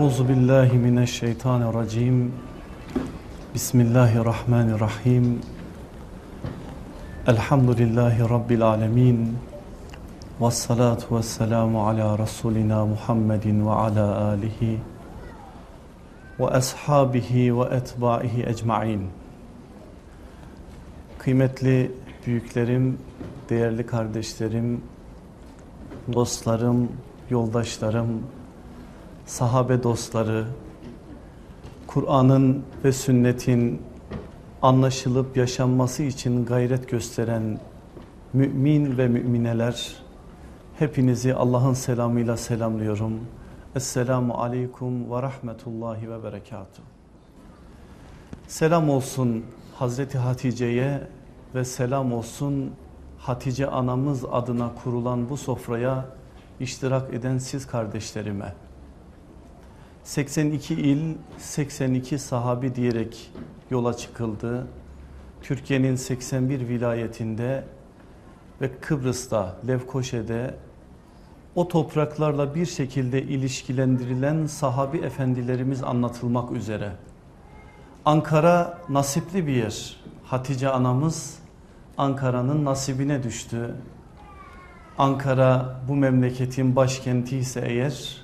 Euzu billahi mineşşeytanirracim. Bismillahirrahmanirrahim. Elhamdülillahi rabbil alamin. Ves salatu vesselamu ala rasulina Muhammedin ve ala alihi ve ashabihi ve etbaihi ecmaîn. Kıymetli büyüklerim, değerli kardeşlerim, dostlarım, yoldaşlarım, sahabe dostları, Kur'an'ın ve sünnetin anlaşılıp yaşanması için gayret gösteren mümin ve mümineler, hepinizi Allah'ın selamıyla selamlıyorum. Esselamu aleyküm ve rahmetullahi ve berekatuhu. Selam olsun Hazreti Hatice'ye ve selam olsun Hatice anamız adına kurulan bu sofraya iştirak eden siz kardeşlerime. 82 il 82 sahabi diyerek yola çıkıldı. Türkiye'nin 81 vilayetinde ve Kıbrıs'ta, Lefkoşe'de o topraklarla bir şekilde ilişkilendirilen sahabi efendilerimiz anlatılmak üzere. Ankara nasipli bir yer. Hatice anamız Ankara'nın nasibine düştü. Ankara bu memleketin başkenti ise eğer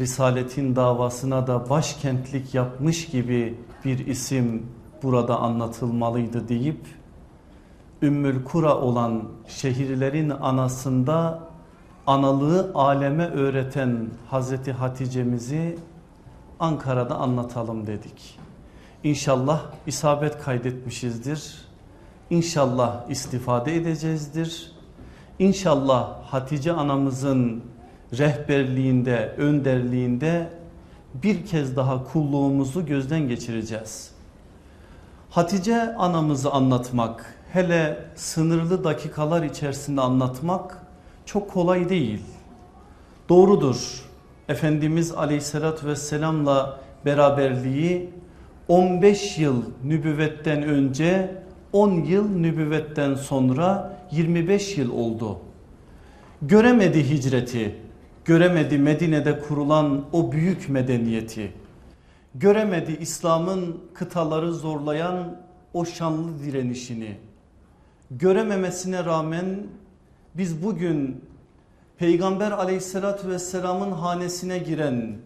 Risaletin davasına da başkentlik yapmış gibi bir isim burada anlatılmalıydı deyip Ümmül Kura olan şehirlerin anasında analığı aleme öğreten Hazreti Hatice'mizi Ankara'da anlatalım dedik. İnşallah isabet kaydetmişizdir. İnşallah istifade edeceğizdir. İnşallah Hatice anamızın rehberliğinde, önderliğinde bir kez daha kulluğumuzu gözden geçireceğiz. Hatice anamızı anlatmak, hele sınırlı dakikalar içerisinde anlatmak çok kolay değil. Doğrudur. Efendimiz aleyhissalatü vesselamla beraberliği 15 yıl nübüvvetten önce 10 yıl nübüvvetten sonra 25 yıl oldu. Göremedi hicreti, göremedi Medine'de kurulan o büyük medeniyeti, göremedi İslam'ın kıtaları zorlayan o şanlı direnişini, görememesine rağmen biz bugün Peygamber aleyhissalatü vesselamın hanesine giren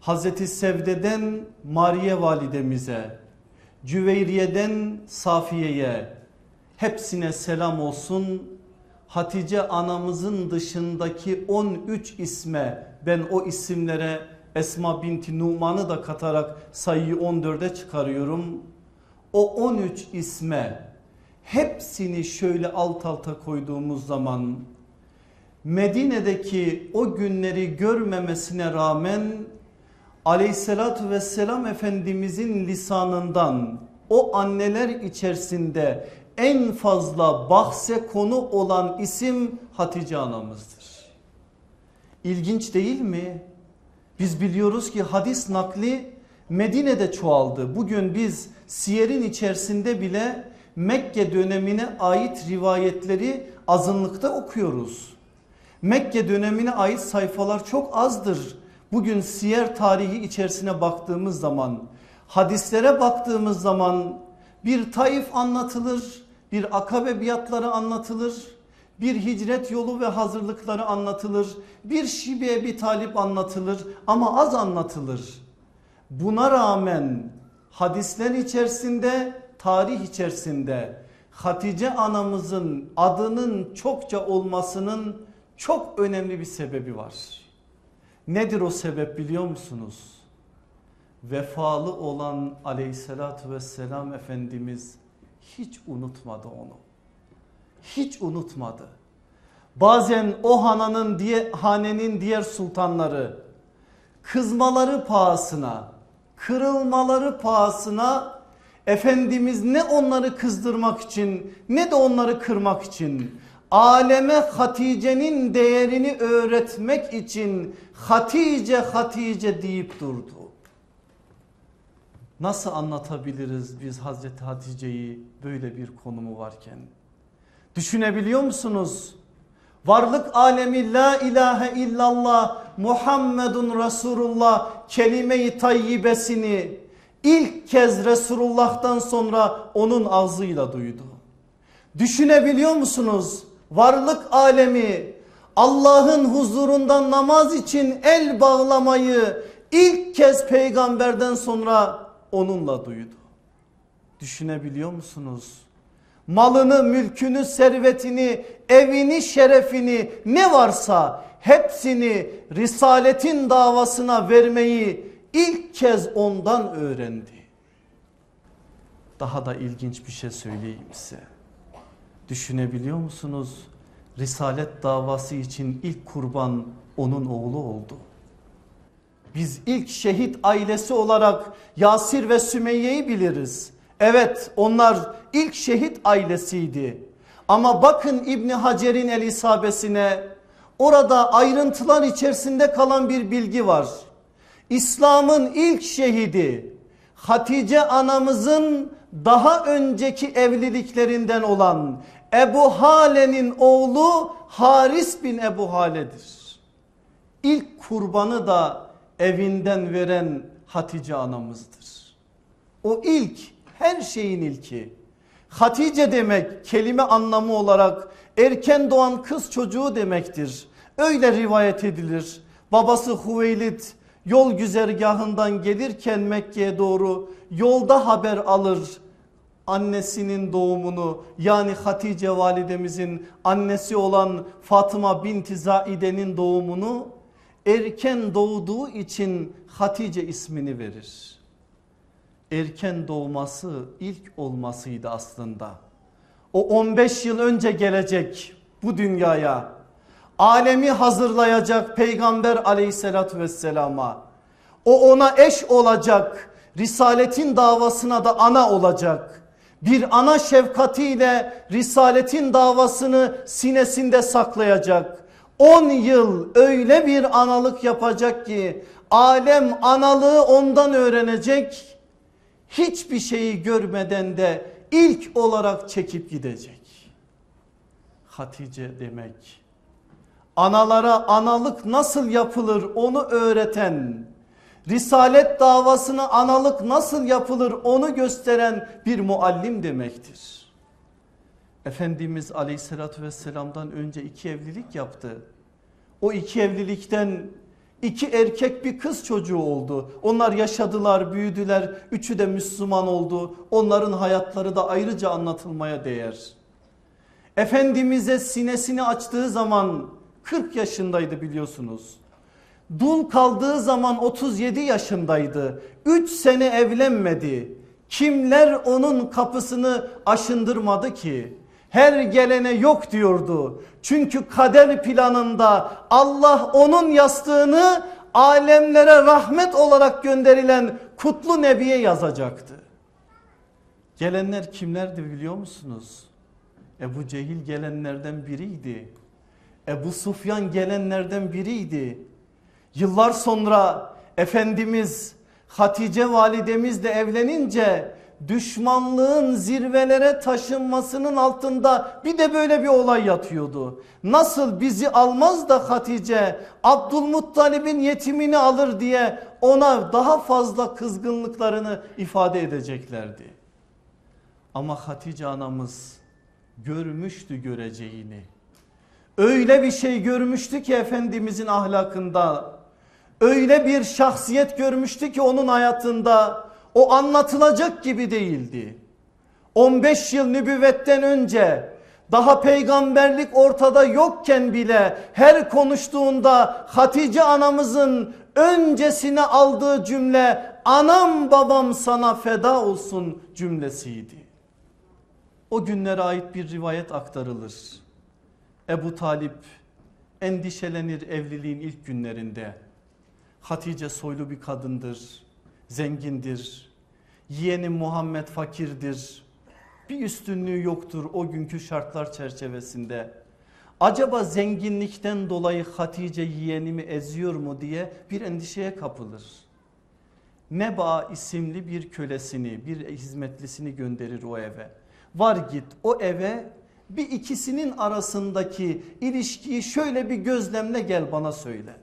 Hazreti Sevde'den Mariye validemize, Cüveyriye'den Safiye'ye hepsine selam olsun Hatice anamızın dışındaki 13 isme ben o isimlere Esma binti Numan'ı da katarak sayıyı 14'e çıkarıyorum. O 13 isme hepsini şöyle alt alta koyduğumuz zaman Medine'deki o günleri görmemesine rağmen aleyhissalatü vesselam efendimizin lisanından o anneler içerisinde en fazla bahse konu olan isim Hatice anamızdır. İlginç değil mi? Biz biliyoruz ki hadis nakli Medine'de çoğaldı. Bugün biz siyerin içerisinde bile Mekke dönemine ait rivayetleri azınlıkta okuyoruz. Mekke dönemine ait sayfalar çok azdır. Bugün siyer tarihi içerisine baktığımız zaman hadislere baktığımız zaman bir Taif anlatılır bir akabe biatları anlatılır. Bir hicret yolu ve hazırlıkları anlatılır. Bir şibe bir talip anlatılır ama az anlatılır. Buna rağmen hadisler içerisinde tarih içerisinde Hatice anamızın adının çokça olmasının çok önemli bir sebebi var. Nedir o sebep biliyor musunuz? Vefalı olan aleyhissalatü vesselam Efendimiz hiç unutmadı onu. Hiç unutmadı. Bazen o hananın diye, hanenin diğer sultanları kızmaları pahasına, kırılmaları pahasına Efendimiz ne onları kızdırmak için ne de onları kırmak için aleme Hatice'nin değerini öğretmek için Hatice Hatice deyip durdu. Nasıl anlatabiliriz biz Hazreti Hatice'yi böyle bir konumu varken? Düşünebiliyor musunuz? Varlık alemi la ilahe illallah Muhammedun Resulullah kelime-i tayyibesini ilk kez Resulullah'tan sonra onun ağzıyla duydu. Düşünebiliyor musunuz? Varlık alemi Allah'ın huzurundan namaz için el bağlamayı ilk kez peygamberden sonra onunla duydu. Düşünebiliyor musunuz? Malını, mülkünü, servetini, evini, şerefini ne varsa hepsini risaletin davasına vermeyi ilk kez ondan öğrendi. Daha da ilginç bir şey söyleyeyim size. Düşünebiliyor musunuz? Risalet davası için ilk kurban onun oğlu oldu. Biz ilk şehit ailesi olarak Yasir ve Sümeyye'yi biliriz. Evet onlar ilk şehit ailesiydi. Ama bakın İbni Hacer'in el isabesine orada ayrıntılar içerisinde kalan bir bilgi var. İslam'ın ilk şehidi Hatice anamızın daha önceki evliliklerinden olan Ebu Hale'nin oğlu Haris bin Ebu Hale'dir. İlk kurbanı da evinden veren Hatice anamızdır. O ilk her şeyin ilki. Hatice demek kelime anlamı olarak erken doğan kız çocuğu demektir. Öyle rivayet edilir. Babası Hüveylid yol güzergahından gelirken Mekke'ye doğru yolda haber alır annesinin doğumunu yani Hatice validemizin annesi olan Fatıma binti Zaide'nin doğumunu erken doğduğu için Hatice ismini verir. Erken doğması ilk olmasıydı aslında. O 15 yıl önce gelecek bu dünyaya alemi hazırlayacak peygamber aleyhissalatü vesselama o ona eş olacak risaletin davasına da ana olacak bir ana şefkatiyle risaletin davasını sinesinde saklayacak 10 yıl öyle bir analık yapacak ki alem analığı ondan öğrenecek hiçbir şeyi görmeden de ilk olarak çekip gidecek Hatice demek analara analık nasıl yapılır onu öğreten, risalet davasına analık nasıl yapılır onu gösteren bir muallim demektir. Efendimiz aleyhissalatü vesselamdan önce iki evlilik yaptı. O iki evlilikten iki erkek bir kız çocuğu oldu. Onlar yaşadılar, büyüdüler. Üçü de Müslüman oldu. Onların hayatları da ayrıca anlatılmaya değer. Efendimiz'e sinesini açtığı zaman 40 yaşındaydı biliyorsunuz. Dul kaldığı zaman 37 yaşındaydı. 3 sene evlenmedi. Kimler onun kapısını aşındırmadı ki? Her gelene yok diyordu. Çünkü kader planında Allah onun yastığını alemlere rahmet olarak gönderilen kutlu nebiye yazacaktı. Gelenler kimlerdi biliyor musunuz? Ebu Cehil gelenlerden biriydi. Ebu Sufyan gelenlerden biriydi. Yıllar sonra Efendimiz Hatice validemizle evlenince düşmanlığın zirvelere taşınmasının altında bir de böyle bir olay yatıyordu. Nasıl bizi almaz da Hatice Abdülmuttalib'in yetimini alır diye ona daha fazla kızgınlıklarını ifade edeceklerdi. Ama Hatice anamız görmüştü göreceğini. Öyle bir şey görmüştü ki Efendimizin ahlakında. Öyle bir şahsiyet görmüştü ki onun hayatında o anlatılacak gibi değildi. 15 yıl nübüvvetten önce daha peygamberlik ortada yokken bile her konuştuğunda Hatice anamızın öncesine aldığı cümle anam babam sana feda olsun cümlesiydi. O günlere ait bir rivayet aktarılır. Ebu Talip endişelenir evliliğin ilk günlerinde. Hatice soylu bir kadındır, zengindir. Yeğeni Muhammed fakirdir. Bir üstünlüğü yoktur o günkü şartlar çerçevesinde. Acaba zenginlikten dolayı Hatice yeğenimi eziyor mu diye bir endişeye kapılır. Neba isimli bir kölesini bir hizmetlisini gönderir o eve. Var git o eve Bir ikisinin arasındaki ilişkiyi şöyle bir gözlemle gel bana söyle.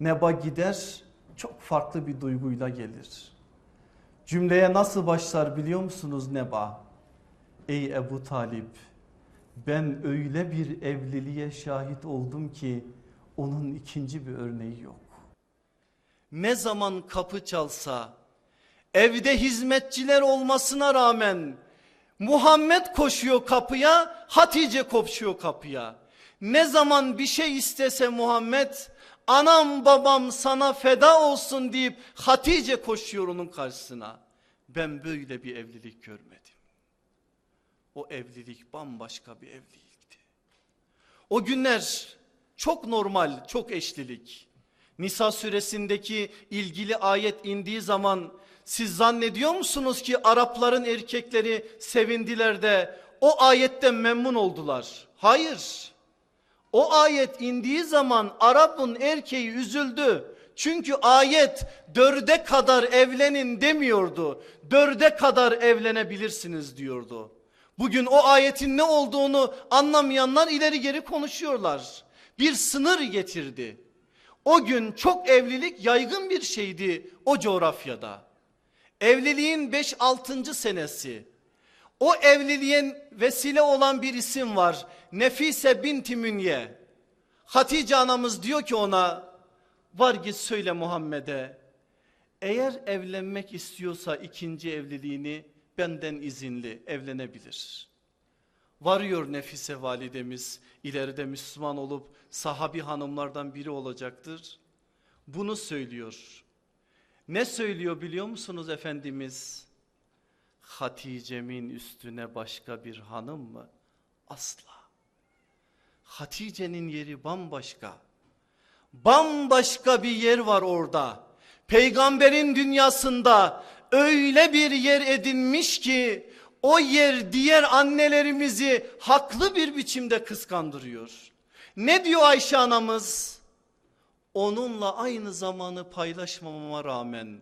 Neba gider çok farklı bir duyguyla gelir. Cümleye nasıl başlar biliyor musunuz Neba? Ey Ebu Talip ben öyle bir evliliğe şahit oldum ki onun ikinci bir örneği yok. Ne zaman kapı çalsa evde hizmetçiler olmasına rağmen Muhammed koşuyor kapıya Hatice koşuyor kapıya. Ne zaman bir şey istese Muhammed anam babam sana feda olsun deyip Hatice koşuyor onun karşısına. Ben böyle bir evlilik görmedim. O evlilik bambaşka bir evlilikti. O günler çok normal, çok eşlilik. Nisa suresindeki ilgili ayet indiği zaman siz zannediyor musunuz ki Arapların erkekleri sevindiler de o ayetten memnun oldular? Hayır. O ayet indiği zaman Arap'ın erkeği üzüldü. Çünkü ayet dörde kadar evlenin demiyordu. Dörde kadar evlenebilirsiniz diyordu. Bugün o ayetin ne olduğunu anlamayanlar ileri geri konuşuyorlar. Bir sınır getirdi. O gün çok evlilik yaygın bir şeydi o coğrafyada. Evliliğin 5-6. senesi. O evliliğin vesile olan bir isim var. Nefise binti Münye. Hatice anamız diyor ki ona var git söyle Muhammed'e. Eğer evlenmek istiyorsa ikinci evliliğini benden izinli evlenebilir. Varıyor Nefise validemiz ileride Müslüman olup sahabi hanımlardan biri olacaktır. Bunu söylüyor. Ne söylüyor biliyor musunuz Efendimiz? Hatice'min üstüne başka bir hanım mı? Asla. Hatice'nin yeri bambaşka. Bambaşka bir yer var orada. Peygamberin dünyasında öyle bir yer edinmiş ki o yer diğer annelerimizi haklı bir biçimde kıskandırıyor. Ne diyor Ayşe anamız? Onunla aynı zamanı paylaşmamama rağmen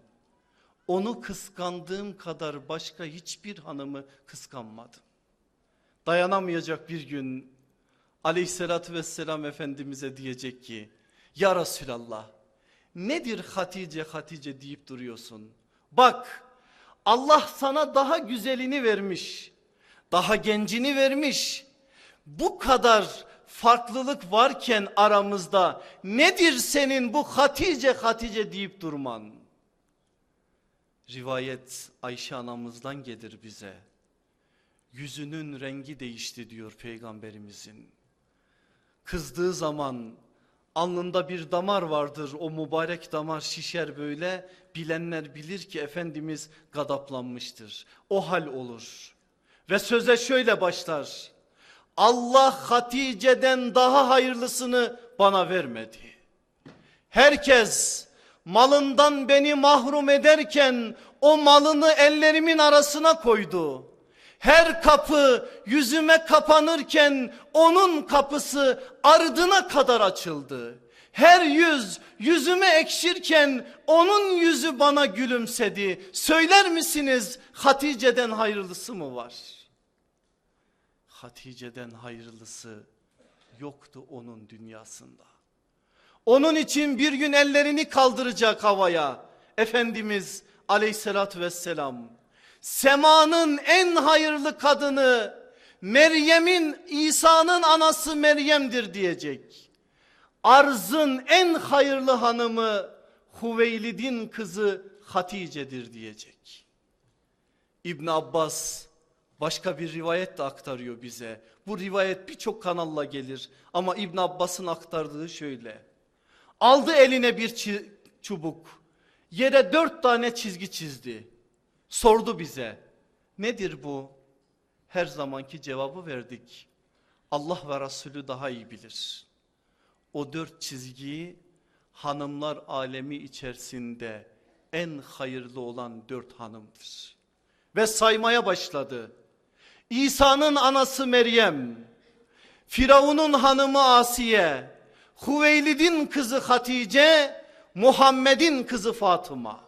onu kıskandığım kadar başka hiçbir hanımı kıskanmadım. Dayanamayacak bir gün aleyhissalatü vesselam Efendimiz'e diyecek ki ya Resulallah nedir Hatice Hatice deyip duruyorsun? Bak Allah sana daha güzelini vermiş. Daha gencini vermiş. Bu kadar farklılık varken aramızda nedir senin bu Hatice Hatice deyip durman? Rivayet Ayşe anamızdan gelir bize. Yüzünün rengi değişti diyor peygamberimizin. Kızdığı zaman alnında bir damar vardır o mübarek damar şişer böyle bilenler bilir ki Efendimiz gadaplanmıştır. O hal olur ve söze şöyle başlar. Allah Hatice'den daha hayırlısını bana vermedi. Herkes malından beni mahrum ederken o malını ellerimin arasına koydu. Her kapı yüzüme kapanırken onun kapısı ardına kadar açıldı. Her yüz yüzüme ekşirken onun yüzü bana gülümsedi. Söyler misiniz Hatice'den hayırlısı mı var? Hatice'den hayırlısı yoktu onun dünyasında. Onun için bir gün ellerini kaldıracak havaya. Efendimiz aleyhissalatü vesselam semanın en hayırlı kadını Meryem'in İsa'nın anası Meryem'dir diyecek. Arzın en hayırlı hanımı Huveylid'in kızı Hatice'dir diyecek. İbn Abbas başka bir rivayet de aktarıyor bize. Bu rivayet birçok kanalla gelir ama İbn Abbas'ın aktardığı şöyle. Aldı eline bir çubuk yere dört tane çizgi çizdi. Sordu bize nedir bu? Her zamanki cevabı verdik. Allah ve Resulü daha iyi bilir. O dört çizgiyi hanımlar alemi içerisinde en hayırlı olan dört hanımdır. Ve saymaya başladı. İsa'nın anası Meryem, Firavun'un hanımı Asiye, Huveylid'in kızı Hatice, Muhammed'in kızı Fatıma.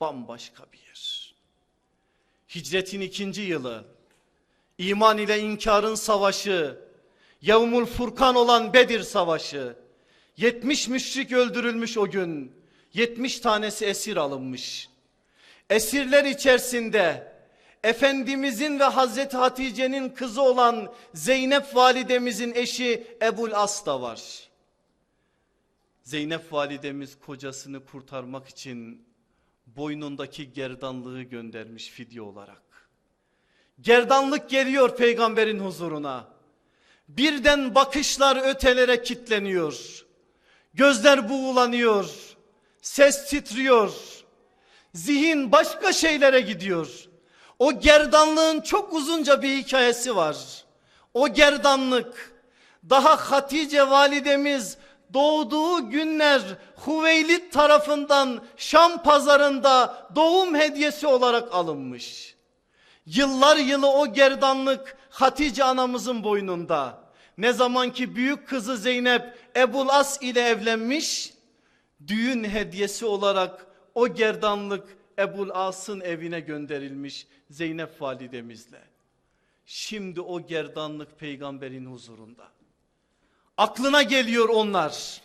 Bambaşka bir yer. Hicretin ikinci yılı İman ile inkarın savaşı, Yevmul Furkan olan Bedir savaşı. 70 müşrik öldürülmüş o gün. 70 tanesi esir alınmış. Esirler içerisinde Efendimizin ve Hazreti Hatice'nin kızı olan Zeynep validemizin eşi Ebul As da var. Zeynep validemiz kocasını kurtarmak için boynundaki gerdanlığı göndermiş fidye olarak. Gerdanlık geliyor peygamberin huzuruna. Birden bakışlar ötelere kitleniyor. Gözler buğulanıyor. Ses titriyor. Zihin başka şeylere gidiyor. O gerdanlığın çok uzunca bir hikayesi var. O gerdanlık daha Hatice validemiz doğduğu günler Hüveylid tarafından Şam pazarında doğum hediyesi olarak alınmış. Yıllar yılı o gerdanlık Hatice anamızın boynunda. Ne zaman ki büyük kızı Zeynep Ebul As ile evlenmiş, düğün hediyesi olarak o gerdanlık Ebul As'ın evine gönderilmiş Zeynep validemizle. Şimdi o gerdanlık peygamberin huzurunda. Aklına geliyor onlar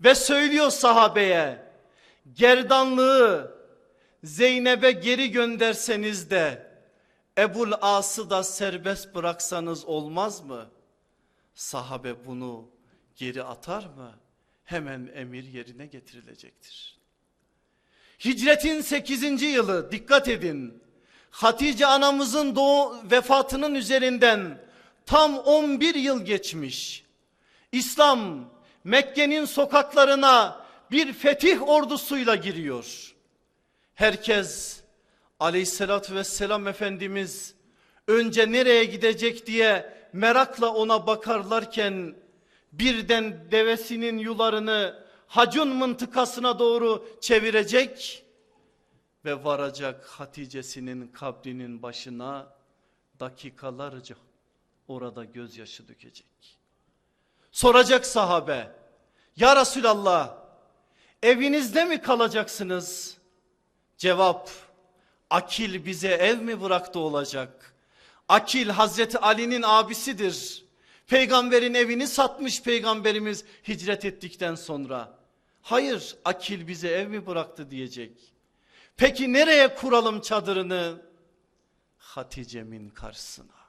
ve söylüyor sahabeye gerdanlığı Zeynep'e geri gönderseniz de Ebul As'ı da serbest bıraksanız olmaz mı? Sahabe bunu geri atar mı? Hemen emir yerine getirilecektir. Hicretin 8. yılı dikkat edin. Hatice anamızın doğu vefatının üzerinden tam 11 yıl geçmiş. İslam Mekke'nin sokaklarına bir fetih ordusuyla giriyor. Herkes aleyhissalatü vesselam Efendimiz önce nereye gidecek diye merakla ona bakarlarken birden devesinin yularını Hacun mıntıkasına doğru çevirecek ve varacak Hatice'sinin kabrinin başına dakikalarca orada gözyaşı dökecek. Soracak sahabe ya Resulallah evinizde mi kalacaksınız? Cevap Akil bize ev mi bıraktı olacak? Akil Hazreti Ali'nin abisidir. Peygamberin evini satmış peygamberimiz hicret ettikten sonra. Hayır Akil bize ev mi bıraktı diyecek. Peki nereye kuralım çadırını? Hatice'min karşısına.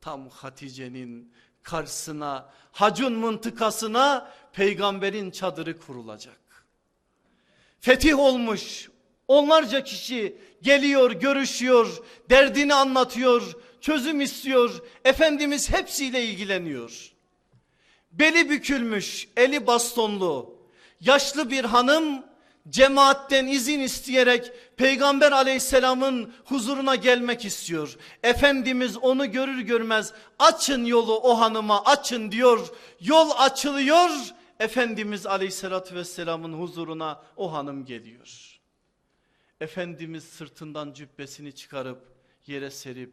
Tam Hatice'nin karşısına, Hacun mıntıkasına peygamberin çadırı kurulacak. Fetih olmuş onlarca kişi geliyor, görüşüyor, derdini anlatıyor, çözüm istiyor. Efendimiz hepsiyle ilgileniyor. Beli bükülmüş, eli bastonlu, yaşlı bir hanım cemaatten izin isteyerek Peygamber aleyhisselamın huzuruna gelmek istiyor. Efendimiz onu görür görmez açın yolu o hanıma açın diyor. Yol açılıyor. Efendimiz aleyhissalatü vesselamın huzuruna o hanım geliyor. Efendimiz sırtından cübbesini çıkarıp yere serip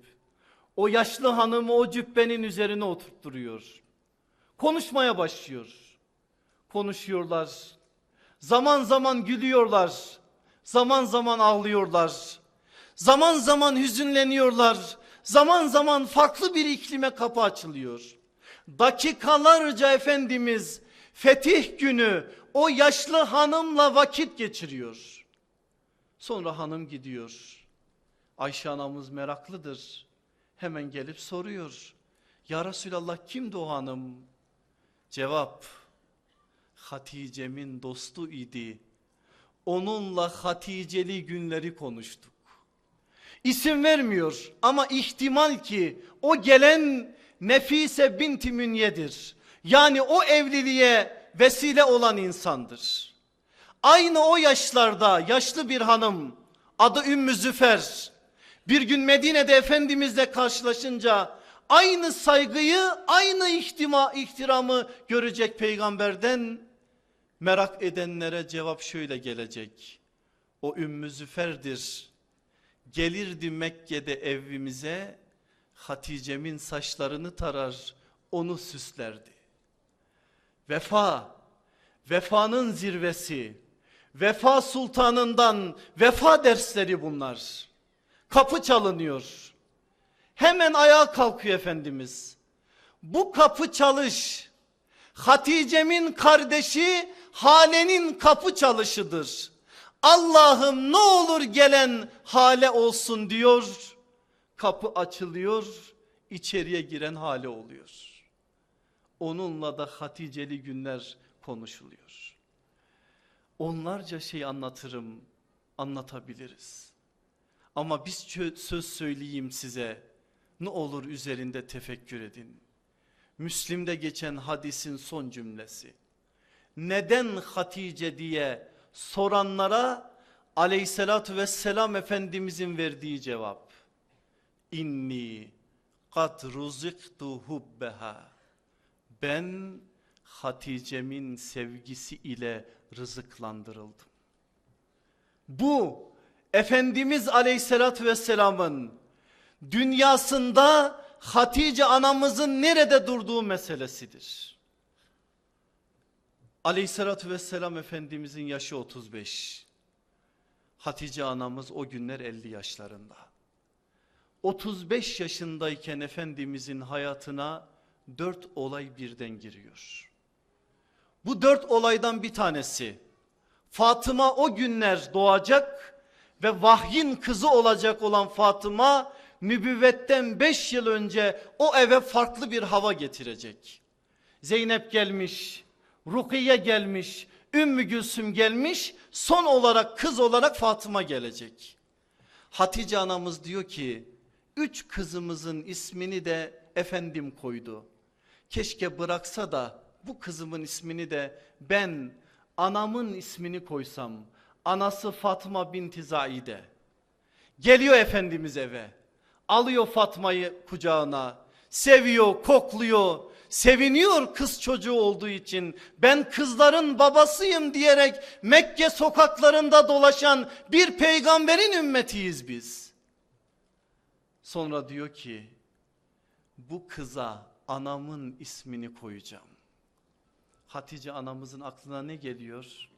o yaşlı hanımı o cübbenin üzerine oturtturuyor. Konuşmaya başlıyor. Konuşuyorlar. Zaman zaman gülüyorlar. Zaman zaman ağlıyorlar. Zaman zaman hüzünleniyorlar. Zaman zaman farklı bir iklime kapı açılıyor. Dakikalarca Efendimiz fetih günü o yaşlı hanımla vakit geçiriyor. Sonra hanım gidiyor. Ayşe anamız meraklıdır. Hemen gelip soruyor. Ya Resulallah kimdi o hanım? Cevap Hatice'min dostu idi. Onunla Haticeli günleri konuştuk. İsim vermiyor ama ihtimal ki o gelen Nefise binti Münye'dir. Yani o evliliğe vesile olan insandır. Aynı o yaşlarda yaşlı bir hanım adı Ümmü Züfer bir gün Medine'de Efendimizle karşılaşınca aynı saygıyı aynı ihtima, ihtiramı görecek peygamberden merak edenlere cevap şöyle gelecek. O Ümmü Züfer'dir. Gelirdi Mekke'de evimize Hatice'min saçlarını tarar onu süslerdi. Vefa, vefanın zirvesi, vefa sultanından vefa dersleri bunlar. Kapı çalınıyor. Hemen ayağa kalkıyor Efendimiz. Bu kapı çalış. Hatice'min kardeşi Hale'nin kapı çalışıdır. Allah'ım ne olur gelen Hale olsun diyor. Kapı açılıyor, içeriye giren Hale oluyor. Onunla da Hatice'li günler konuşuluyor. Onlarca şey anlatırım, anlatabiliriz. Ama biz söz söyleyeyim size. Ne olur üzerinde tefekkür edin. Müslim'de geçen hadisin son cümlesi. Neden Hatice diye soranlara aleyhissalatü vesselam Efendimizin verdiği cevap. İnni kad ruziktu hubbeha. Ben Hatice'min sevgisi ile rızıklandırıldım. Bu Efendimiz aleyhissalatü vesselamın dünyasında Hatice anamızın nerede durduğu meselesidir. Aleyhissalatü vesselam Efendimizin yaşı 35. Hatice anamız o günler 50 yaşlarında. 35 yaşındayken Efendimizin hayatına dört olay birden giriyor. Bu dört olaydan bir tanesi Fatıma o günler doğacak ve vahyin kızı olacak olan Fatıma nübüvvetten 5 yıl önce o eve farklı bir hava getirecek. Zeynep gelmiş, Rukiye gelmiş, Ümmü Gülsüm gelmiş, son olarak kız olarak Fatıma gelecek. Hatice anamız diyor ki, üç kızımızın ismini de efendim koydu. Keşke bıraksa da bu kızımın ismini de ben anamın ismini koysam. Anası Fatma binti Zaide. Geliyor Efendimiz eve. Alıyor Fatma'yı kucağına. Seviyor, kokluyor. Seviniyor kız çocuğu olduğu için. Ben kızların babasıyım diyerek Mekke sokaklarında dolaşan bir peygamberin ümmetiyiz biz. Sonra diyor ki bu kıza anamın ismini koyacağım. Hatice anamızın aklına ne geliyor?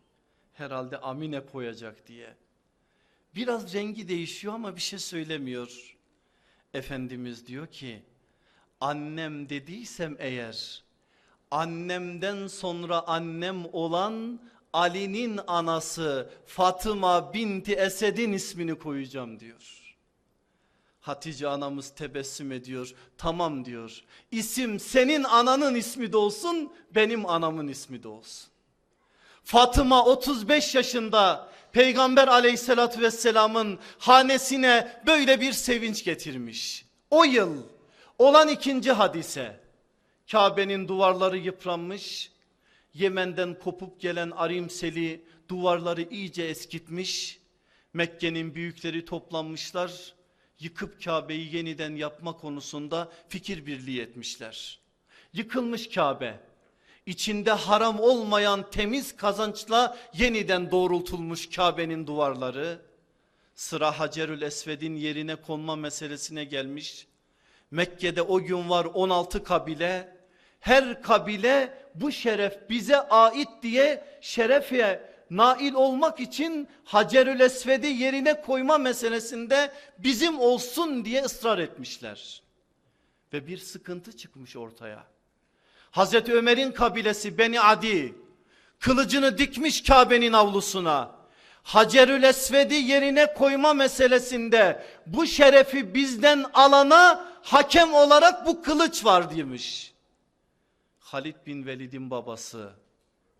Herhalde Amine koyacak diye. Biraz rengi değişiyor ama bir şey söylemiyor. Efendimiz diyor ki annem dediysem eğer annemden sonra annem olan Ali'nin anası Fatıma binti Esed'in ismini koyacağım diyor. Hatice anamız tebessüm ediyor. Tamam diyor. İsim senin ananın ismi de olsun, benim anamın ismi de olsun. Fatıma 35 yaşında Peygamber aleyhissalatü vesselamın hanesine böyle bir sevinç getirmiş. O yıl olan ikinci hadise Kabe'nin duvarları yıpranmış. Yemen'den kopup gelen Arimseli duvarları iyice eskitmiş. Mekke'nin büyükleri toplanmışlar yıkıp Kabe'yi yeniden yapma konusunda fikir birliği etmişler. Yıkılmış Kabe içinde haram olmayan temiz kazançla yeniden doğrultulmuş Kabe'nin duvarları sıra Hacerül Esved'in yerine konma meselesine gelmiş. Mekke'de o gün var 16 kabile her kabile bu şeref bize ait diye şerefe nail olmak için Hacerül Esved'i yerine koyma meselesinde bizim olsun diye ısrar etmişler. Ve bir sıkıntı çıkmış ortaya. Hazreti Ömer'in kabilesi Beni Adi kılıcını dikmiş Kabe'nin avlusuna. Hacerül Esved'i yerine koyma meselesinde bu şerefi bizden alana hakem olarak bu kılıç var demiş. Halid bin Velid'in babası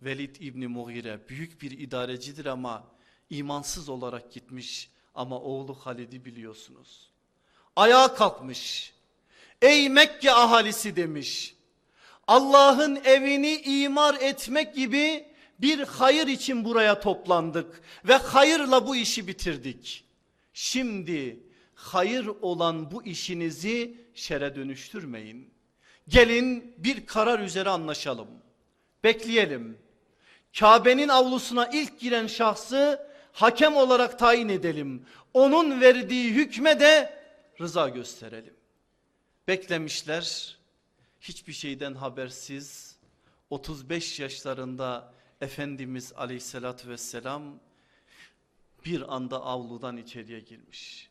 Velid İbni Mughire büyük bir idarecidir ama imansız olarak gitmiş ama oğlu Halid'i biliyorsunuz. Ayağa kalkmış. Ey Mekke ahalisi demiş. Allah'ın evini imar etmek gibi bir hayır için buraya toplandık ve hayırla bu işi bitirdik. Şimdi hayır olan bu işinizi şere dönüştürmeyin. Gelin bir karar üzere anlaşalım. Bekleyelim. Kabe'nin avlusuna ilk giren şahsı hakem olarak tayin edelim. Onun verdiği hükme de rıza gösterelim. Beklemişler hiçbir şeyden habersiz 35 yaşlarında Efendimiz aleyhissalatü vesselam bir anda avludan içeriye girmiş.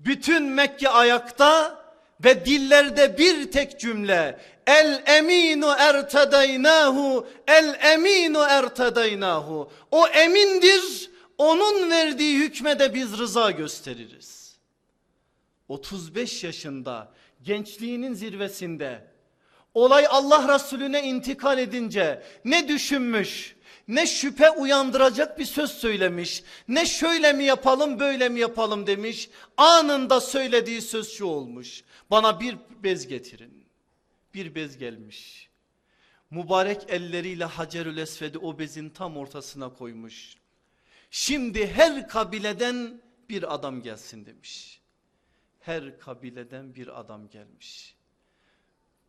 Bütün Mekke ayakta ve dillerde bir tek cümle el eminu ertedaynahu el eminu ertedaynahu o emindir onun verdiği hükme de biz rıza gösteririz 35 yaşında gençliğinin zirvesinde olay Allah Resulüne intikal edince ne düşünmüş ne şüphe uyandıracak bir söz söylemiş ne şöyle mi yapalım böyle mi yapalım demiş. Anında söylediği söz şu olmuş. Bana bir bez getirin. Bir bez gelmiş. Mübarek elleriyle Hacerül Esved'i o bezin tam ortasına koymuş. Şimdi her kabileden bir adam gelsin demiş. Her kabileden bir adam gelmiş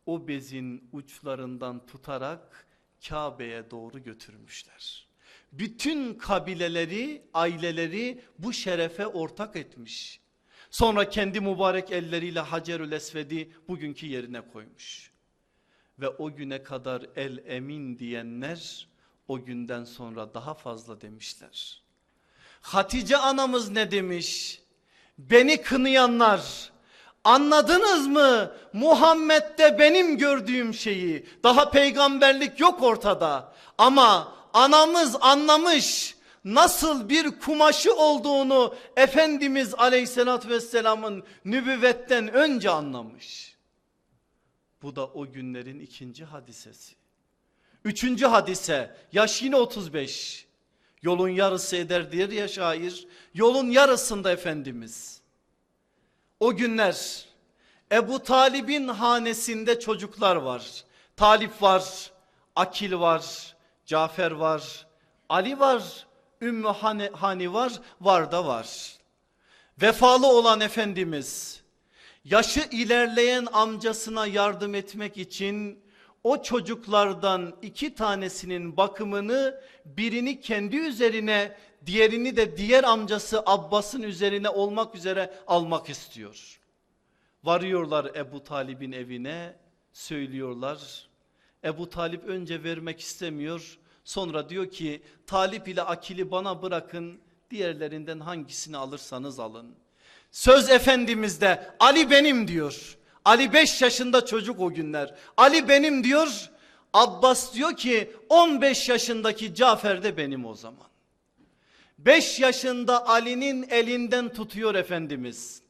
o bezin uçlarından tutarak Kabe'ye doğru götürmüşler. Bütün kabileleri, aileleri bu şerefe ortak etmiş. Sonra kendi mübarek elleriyle Hacerül Esved'i bugünkü yerine koymuş. Ve o güne kadar el emin diyenler o günden sonra daha fazla demişler. Hatice anamız ne demiş? Beni kınayanlar Anladınız mı? Muhammed'de benim gördüğüm şeyi. Daha peygamberlik yok ortada. Ama anamız anlamış nasıl bir kumaşı olduğunu Efendimiz aleyhissalatü vesselamın nübüvvetten önce anlamış. Bu da o günlerin ikinci hadisesi. Üçüncü hadise yaş yine 35. Yolun yarısı eder diyor ya şair. Yolun yarısında Efendimiz. O günler Ebu Talib'in hanesinde çocuklar var. Talip var, Akil var, Cafer var, Ali var, Ümmü Hani, hani var, var da var. Vefalı olan Efendimiz yaşı ilerleyen amcasına yardım etmek için o çocuklardan iki tanesinin bakımını birini kendi üzerine diğerini de diğer amcası Abbas'ın üzerine olmak üzere almak istiyor. Varıyorlar Ebu Talib'in evine söylüyorlar. Ebu Talip önce vermek istemiyor. Sonra diyor ki Talip ile Akil'i bana bırakın diğerlerinden hangisini alırsanız alın. Söz Efendimiz'de Ali benim diyor. Ali 5 yaşında çocuk o günler. Ali benim diyor. Abbas diyor ki 15 yaşındaki Cafer de benim o zaman. 5 yaşında Ali'nin elinden tutuyor Efendimiz.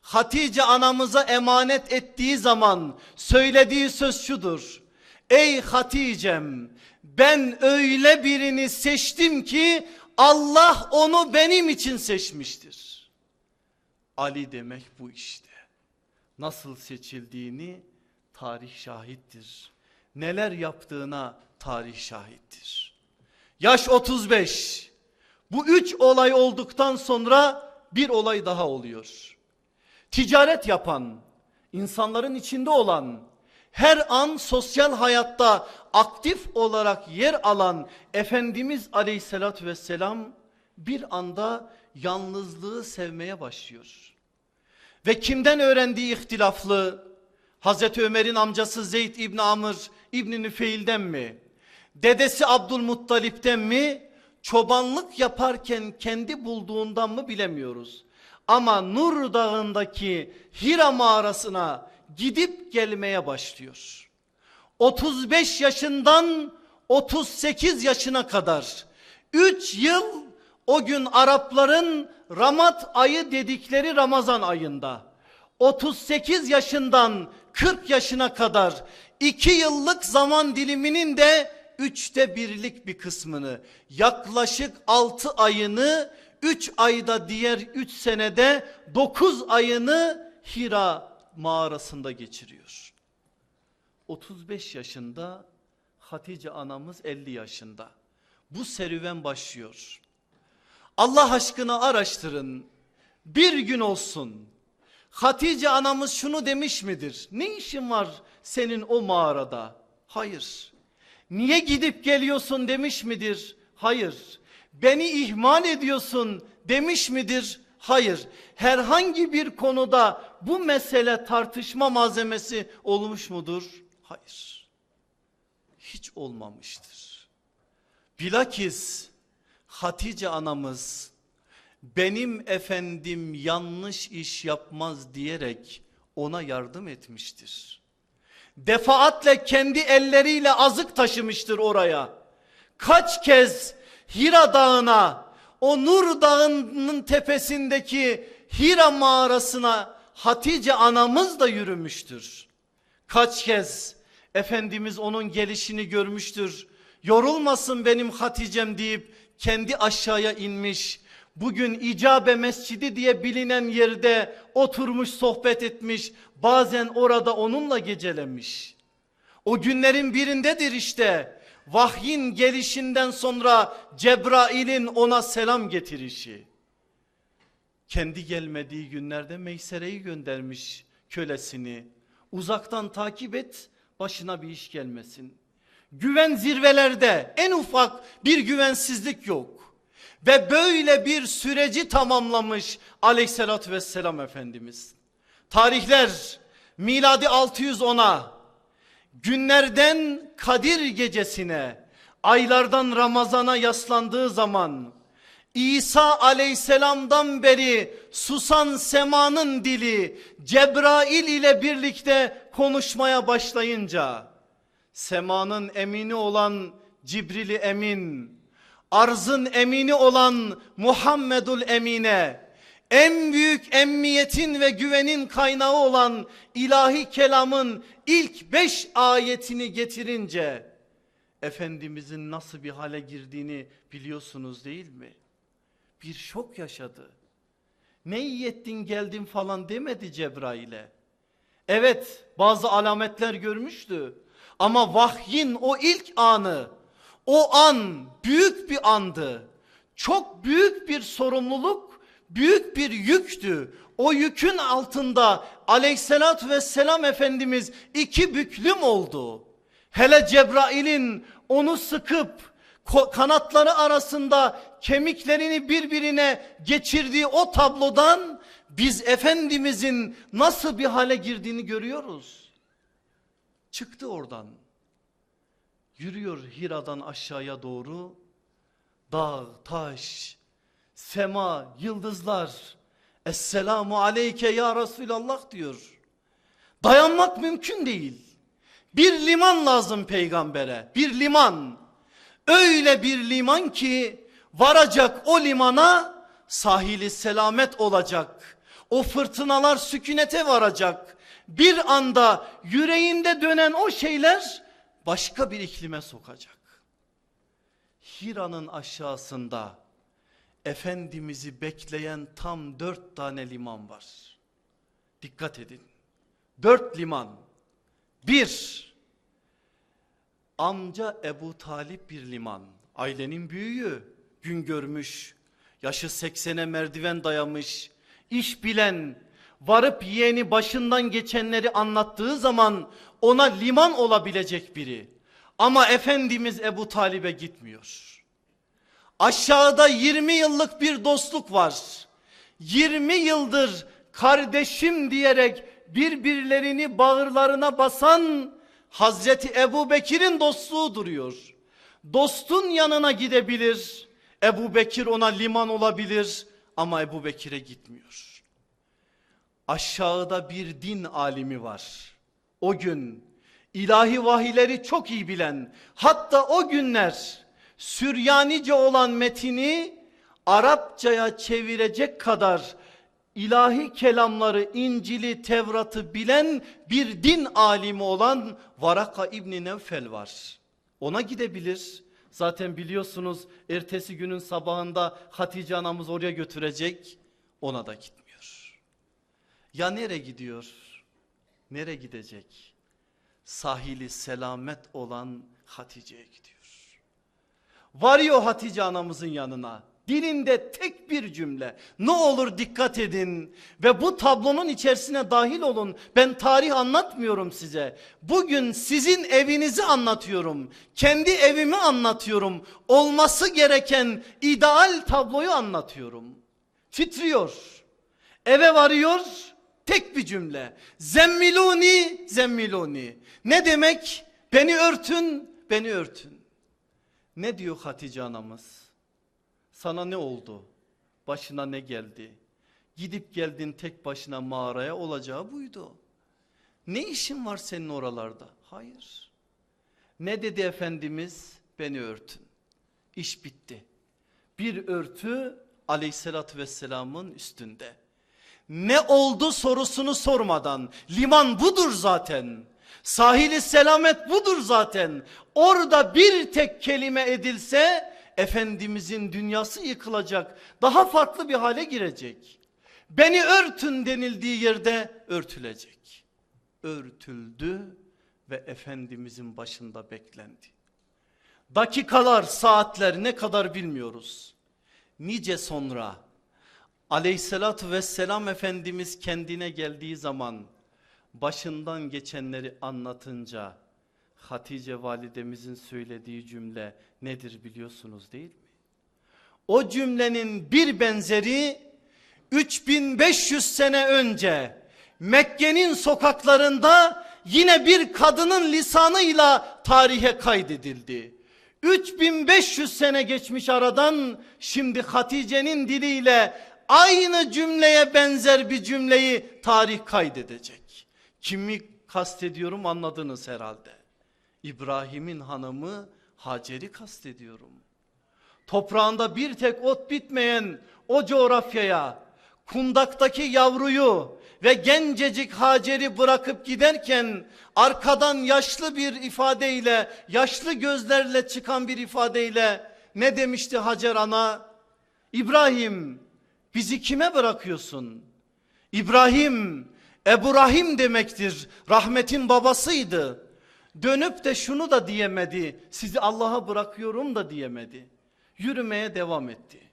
Hatice anamıza emanet ettiği zaman söylediği söz şudur. Ey Hatice'm ben öyle birini seçtim ki Allah onu benim için seçmiştir. Ali demek bu işte. Nasıl seçildiğini tarih şahittir. Neler yaptığına tarih şahittir. Yaş 35. Bu üç olay olduktan sonra bir olay daha oluyor. Ticaret yapan, insanların içinde olan, her an sosyal hayatta aktif olarak yer alan Efendimiz aleyhissalatü vesselam bir anda yalnızlığı sevmeye başlıyor. Ve kimden öğrendiği ihtilaflı? Hazreti Ömer'in amcası Zeyd İbni Amr İbni Nüfeil'den mi? Dedesi Abdülmuttalip'ten mi? Çobanlık yaparken kendi bulduğundan mı bilemiyoruz. Ama Nur Dağı'ndaki Hira mağarasına gidip gelmeye başlıyor. 35 yaşından 38 yaşına kadar 3 yıl o gün Arapların Ramat ayı dedikleri Ramazan ayında 38 yaşından 40 yaşına kadar 2 yıllık zaman diliminin de üçte birlik bir kısmını yaklaşık altı ayını üç ayda diğer üç senede dokuz ayını Hira mağarasında geçiriyor. 35 yaşında Hatice anamız 50 yaşında. Bu serüven başlıyor. Allah aşkına araştırın. Bir gün olsun. Hatice anamız şunu demiş midir? Ne işin var senin o mağarada? Hayır. Niye gidip geliyorsun demiş midir? Hayır. Beni ihmal ediyorsun demiş midir? Hayır. Herhangi bir konuda bu mesele tartışma malzemesi olmuş mudur? Hayır. Hiç olmamıştır. Bilakis Hatice anamız benim efendim yanlış iş yapmaz diyerek ona yardım etmiştir. Defaatle kendi elleriyle azık taşımıştır oraya. Kaç kez Hira Dağı'na, o Nur Dağı'nın tepesindeki Hira mağarasına Hatice anamız da yürümüştür. Kaç kez Efendimiz onun gelişini görmüştür. Yorulmasın benim Hatice'm deyip kendi aşağıya inmiş. Bugün İcabe Mescidi diye bilinen yerde oturmuş sohbet etmiş. Bazen orada onunla gecelemiş. O günlerin birindedir işte vahyin gelişinden sonra Cebrail'in ona selam getirişi. Kendi gelmediği günlerde Meysere'yi göndermiş kölesini. Uzaktan takip et başına bir iş gelmesin. Güven zirvelerde en ufak bir güvensizlik yok. Ve böyle bir süreci tamamlamış aleyhissalatü vesselam Efendimiz. Tarihler miladi 610'a günlerden Kadir gecesine aylardan Ramazan'a yaslandığı zaman İsa aleyhisselamdan beri susan semanın dili Cebrail ile birlikte konuşmaya başlayınca semanın emini olan Cibril Emin arzın emini olan Muhammedul Emine en büyük emniyetin ve güvenin kaynağı olan ilahi kelamın ilk beş ayetini getirince Efendimizin nasıl bir hale girdiğini biliyorsunuz değil mi? Bir şok yaşadı. Ne iyi ettin geldin falan demedi Cebrail'e. Evet bazı alametler görmüştü ama vahyin o ilk anı o an büyük bir andı. Çok büyük bir sorumluluk, büyük bir yüktü. O yükün altında aleyhissalatü vesselam Efendimiz iki büklüm oldu. Hele Cebrail'in onu sıkıp kanatları arasında kemiklerini birbirine geçirdiği o tablodan biz Efendimizin nasıl bir hale girdiğini görüyoruz. Çıktı oradan. Yürüyor Hira'dan aşağıya doğru. Dağ, taş, sema, yıldızlar. Esselamu aleyke ya Resulallah diyor. Dayanmak mümkün değil. Bir liman lazım peygambere. Bir liman. Öyle bir liman ki varacak o limana sahili selamet olacak. O fırtınalar sükunete varacak. Bir anda yüreğinde dönen o şeyler başka bir iklime sokacak. Hira'nın aşağısında Efendimiz'i bekleyen tam dört tane liman var. Dikkat edin. Dört liman. Bir, amca Ebu Talip bir liman. Ailenin büyüğü, gün görmüş, yaşı seksene merdiven dayamış, iş bilen, varıp yeğeni başından geçenleri anlattığı zaman ona liman olabilecek biri. Ama Efendimiz Ebu Talib'e gitmiyor. Aşağıda 20 yıllık bir dostluk var. 20 yıldır kardeşim diyerek birbirlerini bağırlarına basan Hazreti Ebu Bekir'in dostluğu duruyor. Dostun yanına gidebilir. Ebu Bekir ona liman olabilir ama Ebu Bekir'e gitmiyor. Aşağıda bir din alimi var. O gün ilahi vahiyleri çok iyi bilen hatta o günler Süryanice olan metini Arapçaya çevirecek kadar ilahi kelamları İncil'i Tevrat'ı bilen bir din alimi olan Varaka İbni Nevfel var. Ona gidebilir. Zaten biliyorsunuz ertesi günün sabahında Hatice anamız oraya götürecek. Ona da gitmiyor. Ya nereye gidiyor? Nereye gidecek? Sahili selamet olan Hatice'ye gidiyor. Varıyor Hatice anamızın yanına. Dilinde tek bir cümle. Ne olur dikkat edin ve bu tablonun içerisine dahil olun. Ben tarih anlatmıyorum size. Bugün sizin evinizi anlatıyorum. Kendi evimi anlatıyorum. Olması gereken ideal tabloyu anlatıyorum. Titriyor. Eve varıyor. Tek bir cümle. Zemmiluni, zemmiluni. Ne demek? Beni örtün, beni örtün. Ne diyor Hatice anamız? Sana ne oldu? Başına ne geldi? Gidip geldin tek başına mağaraya olacağı buydu. Ne işin var senin oralarda? Hayır. Ne dedi Efendimiz? Beni örtün. İş bitti. Bir örtü aleyhissalatü vesselamın üstünde. Ne oldu sorusunu sormadan liman budur zaten. Sahili selamet budur zaten. Orada bir tek kelime edilse Efendimizin dünyası yıkılacak. Daha farklı bir hale girecek. Beni örtün denildiği yerde örtülecek. Örtüldü ve Efendimizin başında beklendi. Dakikalar, saatler ne kadar bilmiyoruz. Nice sonra aleyhissalatü vesselam Efendimiz kendine geldiği zaman başından geçenleri anlatınca Hatice validemizin söylediği cümle nedir biliyorsunuz değil mi? O cümlenin bir benzeri 3500 sene önce Mekke'nin sokaklarında yine bir kadının lisanıyla tarihe kaydedildi. 3500 sene geçmiş aradan şimdi Hatice'nin diliyle aynı cümleye benzer bir cümleyi tarih kaydedecek. Kimi kastediyorum anladınız herhalde. İbrahim'in hanımı Hacer'i kastediyorum. Toprağında bir tek ot bitmeyen o coğrafyaya kundaktaki yavruyu ve gencecik Hacer'i bırakıp giderken arkadan yaşlı bir ifadeyle yaşlı gözlerle çıkan bir ifadeyle ne demişti Hacer ana? İbrahim bizi kime bırakıyorsun? İbrahim Ebu Rahim demektir rahmetin babasıydı. Dönüp de şunu da diyemedi sizi Allah'a bırakıyorum da diyemedi. Yürümeye devam etti.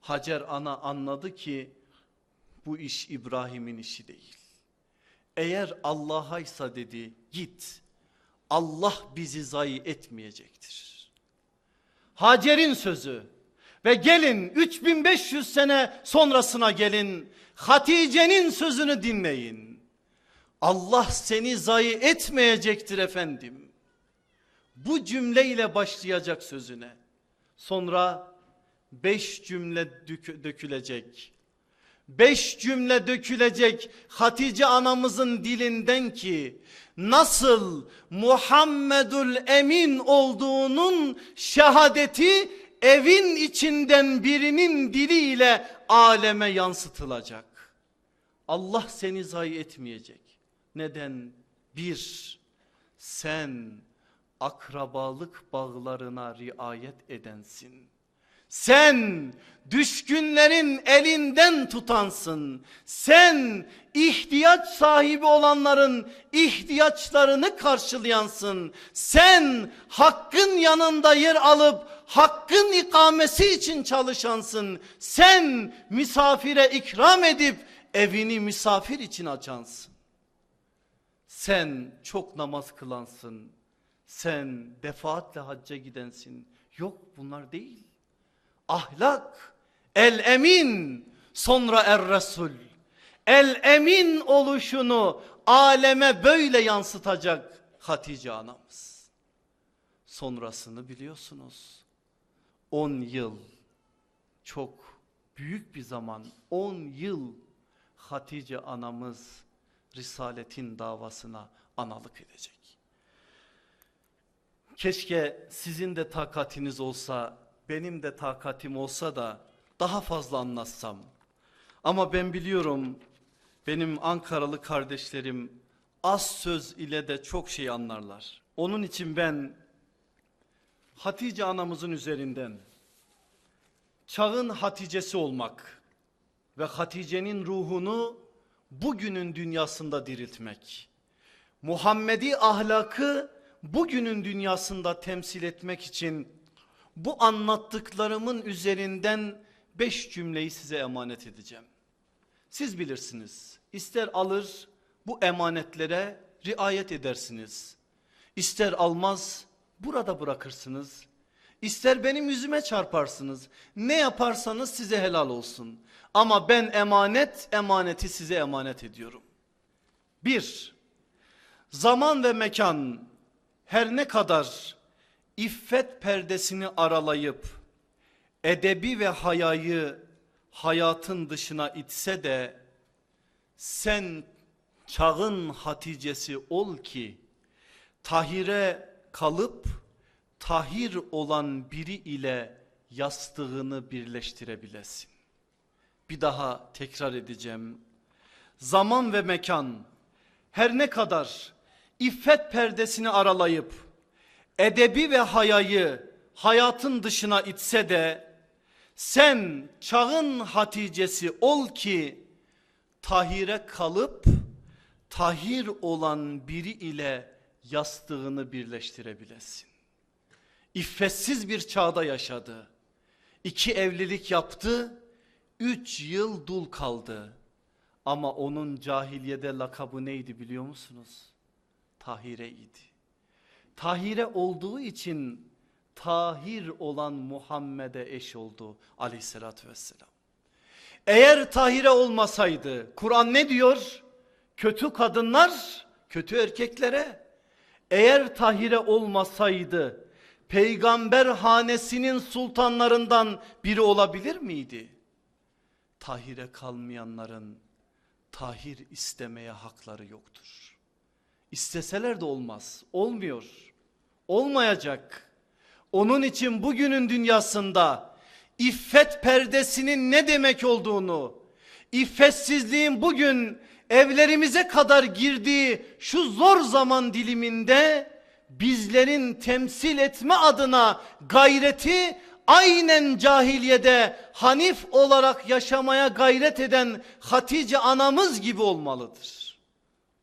Hacer ana anladı ki bu iş İbrahim'in işi değil. Eğer Allah'aysa dedi git Allah bizi zayi etmeyecektir. Hacer'in sözü ve gelin 3500 sene sonrasına gelin Hatice'nin sözünü dinleyin. Allah seni zayi etmeyecektir efendim. Bu cümleyle başlayacak sözüne. Sonra beş cümle dökülecek. Beş cümle dökülecek Hatice anamızın dilinden ki nasıl Muhammedül Emin olduğunun şehadeti evin içinden birinin diliyle aleme yansıtılacak. Allah seni zayi etmeyecek. Neden? Bir, sen akrabalık bağlarına riayet edensin. Sen düşkünlerin elinden tutansın. Sen ihtiyaç sahibi olanların ihtiyaçlarını karşılayansın. Sen hakkın yanında yer alıp hakkın ikamesi için çalışansın. Sen misafire ikram edip evini misafir için açansın. Sen çok namaz kılansın. Sen defaatle hacca gidensin. Yok bunlar değil. Ahlak, el emin, sonra er resul. El emin oluşunu aleme böyle yansıtacak Hatice anamız. Sonrasını biliyorsunuz. 10 yıl çok büyük bir zaman 10 yıl Hatice anamız Risaletin davasına analık edecek. Keşke sizin de takatiniz olsa, benim de takatim olsa da daha fazla anlatsam. Ama ben biliyorum benim Ankaralı kardeşlerim az söz ile de çok şey anlarlar. Onun için ben Hatice anamızın üzerinden çağın Hatice'si olmak ve Hatice'nin ruhunu bugünün dünyasında diriltmek. Muhammedi ahlakı bugünün dünyasında temsil etmek için bu anlattıklarımın üzerinden beş cümleyi size emanet edeceğim. Siz bilirsiniz. İster alır bu emanetlere riayet edersiniz. İster almaz burada bırakırsınız. İster benim yüzüme çarparsınız. Ne yaparsanız size helal olsun. Ama ben emanet, emaneti size emanet ediyorum. Bir, zaman ve mekan her ne kadar iffet perdesini aralayıp edebi ve hayayı hayatın dışına itse de sen çağın Hatice'si ol ki Tahire kalıp tahir olan biri ile yastığını birleştirebilesin. Bir daha tekrar edeceğim. Zaman ve mekan her ne kadar iffet perdesini aralayıp edebi ve hayayı hayatın dışına itse de sen çağın Hatice'si ol ki tahire kalıp tahir olan biri ile yastığını birleştirebilesin. İffetsiz bir çağda yaşadı. İki evlilik yaptı, üç yıl dul kaldı. Ama onun cahiliyede lakabı neydi biliyor musunuz? Tahire idi. Tahire olduğu için tahir olan Muhammed'e eş oldu aleyhissalatü vesselam. Eğer tahire olmasaydı Kur'an ne diyor? Kötü kadınlar kötü erkeklere eğer tahire olmasaydı peygamber hanesinin sultanlarından biri olabilir miydi? Tahire kalmayanların tahir istemeye hakları yoktur. İsteseler de olmaz. Olmuyor. Olmayacak. Onun için bugünün dünyasında iffet perdesinin ne demek olduğunu, iffetsizliğin bugün evlerimize kadar girdiği şu zor zaman diliminde bizlerin temsil etme adına gayreti aynen cahiliyede Hanif olarak yaşamaya gayret eden Hatice anamız gibi olmalıdır.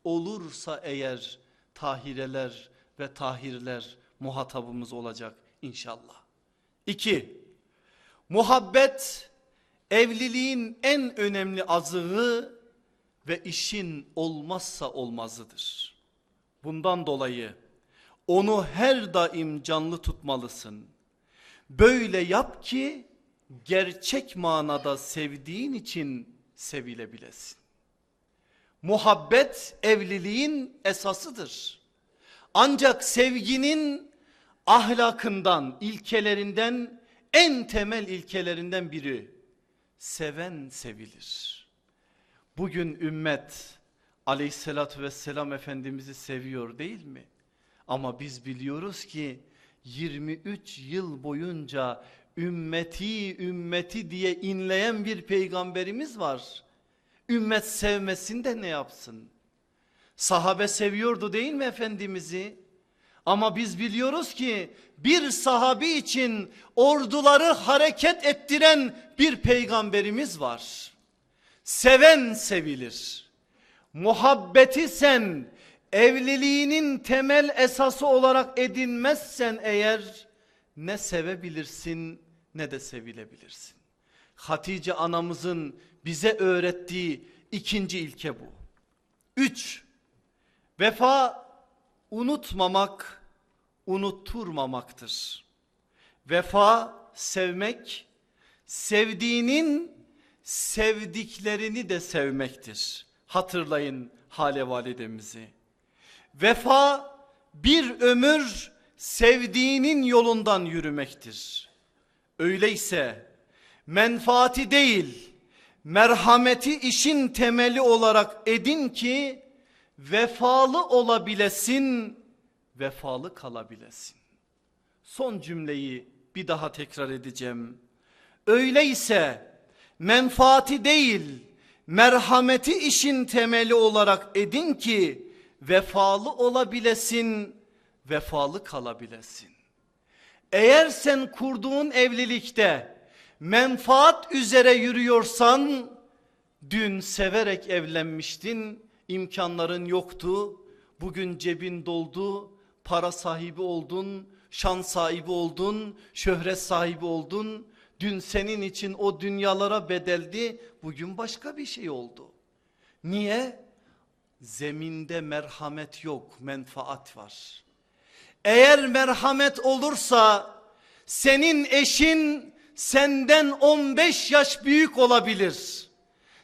Olursa eğer tahireler ve tahirler muhatabımız olacak inşallah. İki, muhabbet evliliğin en önemli azığı ve işin olmazsa olmazıdır. Bundan dolayı onu her daim canlı tutmalısın. Böyle yap ki gerçek manada sevdiğin için sevilebilesin. Muhabbet evliliğin esasıdır. Ancak sevginin ahlakından, ilkelerinden en temel ilkelerinden biri seven sevilir. Bugün ümmet aleyhissalatü vesselam efendimizi seviyor değil mi? Ama biz biliyoruz ki 23 yıl boyunca ümmeti ümmeti diye inleyen bir peygamberimiz var. Ümmet sevmesin de ne yapsın? Sahabe seviyordu değil mi Efendimiz'i? Ama biz biliyoruz ki bir sahabi için orduları hareket ettiren bir peygamberimiz var. Seven sevilir. Muhabbeti sen evliliğinin temel esası olarak edinmezsen eğer ne sevebilirsin ne de sevilebilirsin. Hatice anamızın bize öğrettiği ikinci ilke bu. Üç, vefa unutmamak, unutturmamaktır. Vefa sevmek, sevdiğinin sevdiklerini de sevmektir. Hatırlayın hale validemizi. Vefa bir ömür sevdiğinin yolundan yürümektir. Öyleyse menfaati değil merhameti işin temeli olarak edin ki vefalı olabilesin, vefalı kalabilesin. Son cümleyi bir daha tekrar edeceğim. Öyleyse menfaati değil merhameti işin temeli olarak edin ki vefalı olabilesin, vefalı kalabilesin. Eğer sen kurduğun evlilikte menfaat üzere yürüyorsan dün severek evlenmiştin, imkanların yoktu. Bugün cebin doldu, para sahibi oldun, şan sahibi oldun, şöhret sahibi oldun. Dün senin için o dünyalara bedeldi, bugün başka bir şey oldu. Niye? Zeminde merhamet yok, menfaat var. Eğer merhamet olursa senin eşin senden 15 yaş büyük olabilir.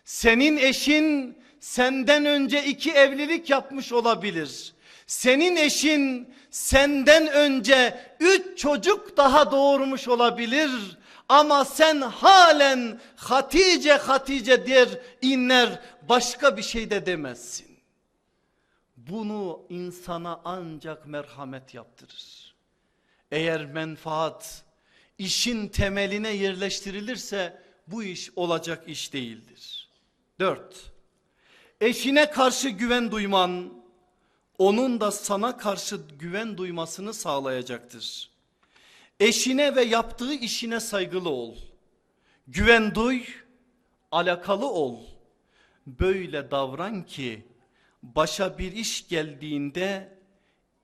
Senin eşin senden önce iki evlilik yapmış olabilir. Senin eşin senden önce üç çocuk daha doğurmuş olabilir. Ama sen halen Hatice Hatice der inler başka bir şey de demezsin. Bunu insana ancak merhamet yaptırır. Eğer menfaat işin temeline yerleştirilirse bu iş olacak iş değildir. Dört, eşine karşı güven duyman onun da sana karşı güven duymasını sağlayacaktır. Eşine ve yaptığı işine saygılı ol. Güven duy, alakalı ol. Böyle davran ki başa bir iş geldiğinde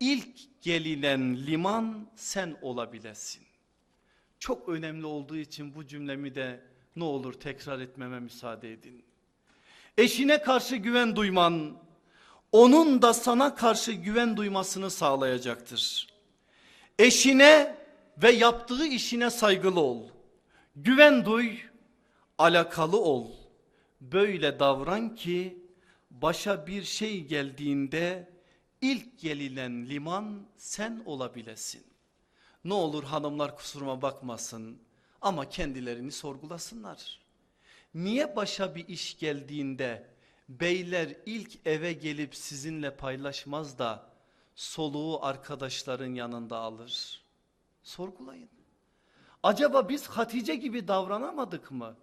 ilk gelinen liman sen olabilesin. Çok önemli olduğu için bu cümlemi de ne olur tekrar etmeme müsaade edin. Eşine karşı güven duyman, onun da sana karşı güven duymasını sağlayacaktır. Eşine ve yaptığı işine saygılı ol. Güven duy, alakalı ol. Böyle davran ki başa bir şey geldiğinde ilk gelilen liman sen olabilesin. Ne olur hanımlar kusuruma bakmasın ama kendilerini sorgulasınlar. Niye başa bir iş geldiğinde beyler ilk eve gelip sizinle paylaşmaz da soluğu arkadaşların yanında alır? Sorgulayın. Acaba biz Hatice gibi davranamadık mı?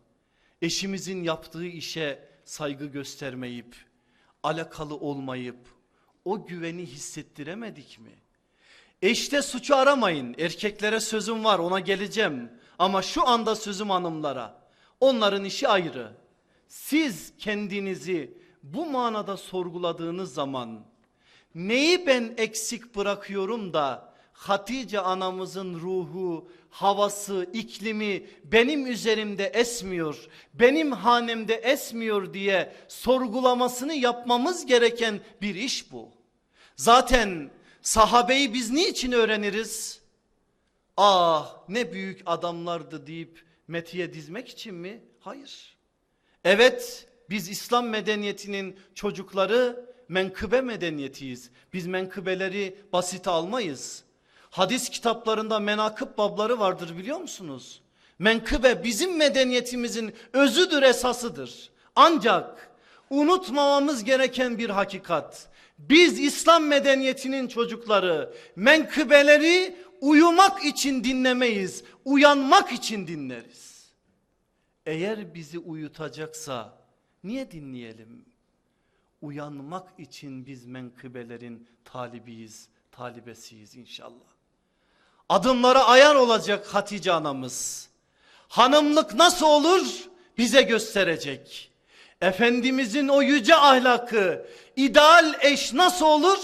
Eşimizin yaptığı işe saygı göstermeyip, alakalı olmayıp, o güveni hissettiremedik mi? Eşte suçu aramayın. Erkeklere sözüm var ona geleceğim. Ama şu anda sözüm hanımlara. Onların işi ayrı. Siz kendinizi bu manada sorguladığınız zaman neyi ben eksik bırakıyorum da Hatice anamızın ruhu, havası, iklimi benim üzerimde esmiyor, benim hanemde esmiyor diye sorgulamasını yapmamız gereken bir iş bu. Zaten sahabeyi biz niçin öğreniriz? Ah ne büyük adamlardı deyip metiye dizmek için mi? Hayır. Evet biz İslam medeniyetinin çocukları menkıbe medeniyetiyiz. Biz menkıbeleri basite almayız. Hadis kitaplarında menakıb babları vardır biliyor musunuz? Menkıbe bizim medeniyetimizin özüdür esasıdır. Ancak unutmamamız gereken bir hakikat. Biz İslam medeniyetinin çocukları menkıbeleri uyumak için dinlemeyiz. Uyanmak için dinleriz. Eğer bizi uyutacaksa niye dinleyelim? Uyanmak için biz menkıbelerin talibiyiz, talibesiyiz inşallah. Adımlara ayar olacak Hatice anamız. Hanımlık nasıl olur bize gösterecek. Efendimizin o yüce ahlakı, ideal eş nasıl olur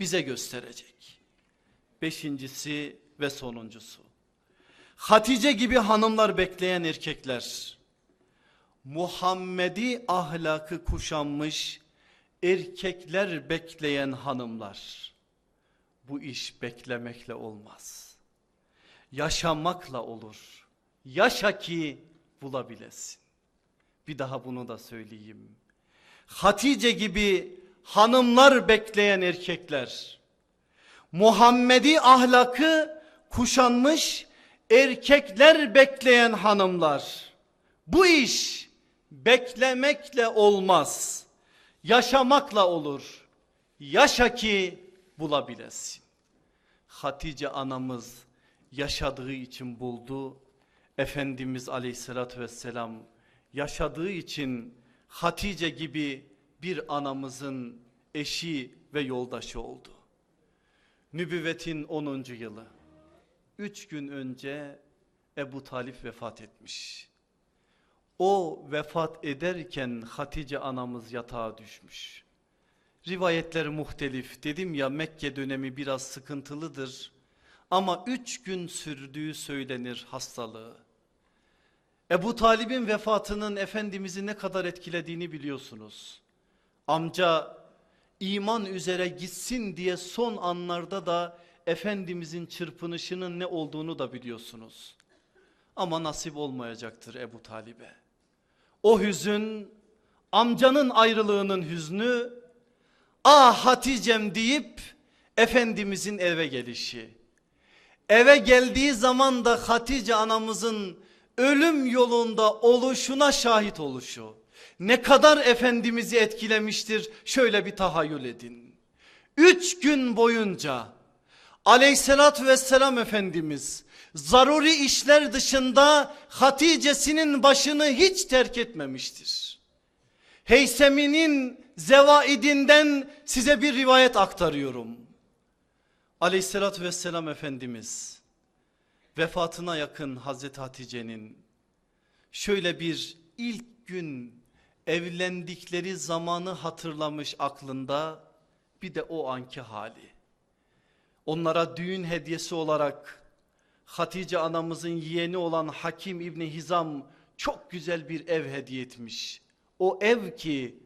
bize gösterecek. Beşincisi ve sonuncusu. Hatice gibi hanımlar bekleyen erkekler. Muhammedi ahlakı kuşanmış erkekler bekleyen hanımlar. Bu iş beklemekle olmaz. Yaşamakla olur. Yaşa ki bulabilesin. Bir daha bunu da söyleyeyim. Hatice gibi hanımlar bekleyen erkekler. Muhammedi ahlakı kuşanmış erkekler bekleyen hanımlar. Bu iş beklemekle olmaz. Yaşamakla olur. Yaşa ki bulabilesin. Hatice anamız yaşadığı için buldu. Efendimiz aleyhissalatü vesselam yaşadığı için Hatice gibi bir anamızın eşi ve yoldaşı oldu. Nübüvvetin 10. yılı. Üç gün önce Ebu Talip vefat etmiş. O vefat ederken Hatice anamız yatağa düşmüş. Rivayetler muhtelif. Dedim ya Mekke dönemi biraz sıkıntılıdır. Ama üç gün sürdüğü söylenir hastalığı. Ebu Talib'in vefatının Efendimiz'i ne kadar etkilediğini biliyorsunuz. Amca iman üzere gitsin diye son anlarda da Efendimizin çırpınışının ne olduğunu da biliyorsunuz. Ama nasip olmayacaktır Ebu Talib'e. O hüzün amcanın ayrılığının hüznü ah Hatice'm deyip Efendimizin eve gelişi. Eve geldiği zaman da Hatice anamızın ölüm yolunda oluşuna şahit oluşu. Ne kadar Efendimiz'i etkilemiştir şöyle bir tahayyül edin. Üç gün boyunca aleyhissalatü vesselam Efendimiz zaruri işler dışında Hatice'sinin başını hiç terk etmemiştir. Heysemi'nin zevaidinden size bir rivayet aktarıyorum. Aleyhissalatü vesselam Efendimiz vefatına yakın Hazreti Hatice'nin şöyle bir ilk gün evlendikleri zamanı hatırlamış aklında bir de o anki hali. Onlara düğün hediyesi olarak Hatice anamızın yeğeni olan Hakim İbni Hizam çok güzel bir ev hediye etmiş. O ev ki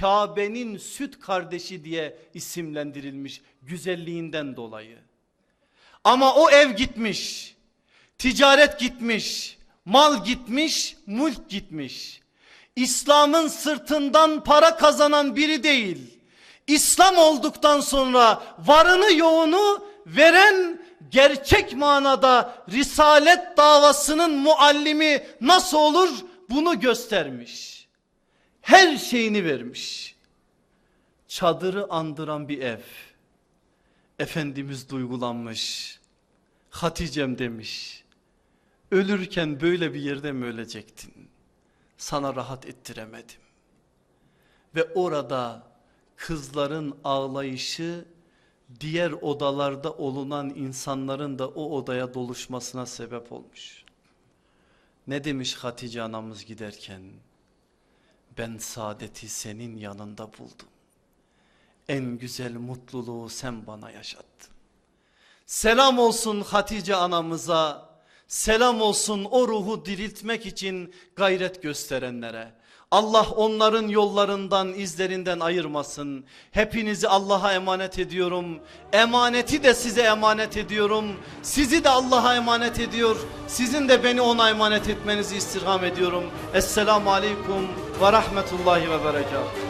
Kabe'nin süt kardeşi diye isimlendirilmiş güzelliğinden dolayı. Ama o ev gitmiş, ticaret gitmiş, mal gitmiş, mülk gitmiş. İslam'ın sırtından para kazanan biri değil. İslam olduktan sonra varını yoğunu veren gerçek manada risalet davasının muallimi nasıl olur bunu göstermiş. Her şeyini vermiş. Çadırı andıran bir ev. Efendimiz duygulanmış. Hatice'm demiş. Ölürken böyle bir yerde mi ölecektin? Sana rahat ettiremedim. Ve orada kızların ağlayışı diğer odalarda olunan insanların da o odaya doluşmasına sebep olmuş. Ne demiş Hatice anamız giderken? Ben saadeti senin yanında buldum. En güzel mutluluğu sen bana yaşattın. Selam olsun Hatice anamıza. Selam olsun o ruhu diriltmek için gayret gösterenlere. Allah onların yollarından izlerinden ayırmasın. Hepinizi Allah'a emanet ediyorum. Emaneti de size emanet ediyorum. Sizi de Allah'a emanet ediyor. Sizin de beni ona emanet etmenizi istirham ediyorum. Esselamu Aleyküm ve Rahmetullahi ve Berekatuhu.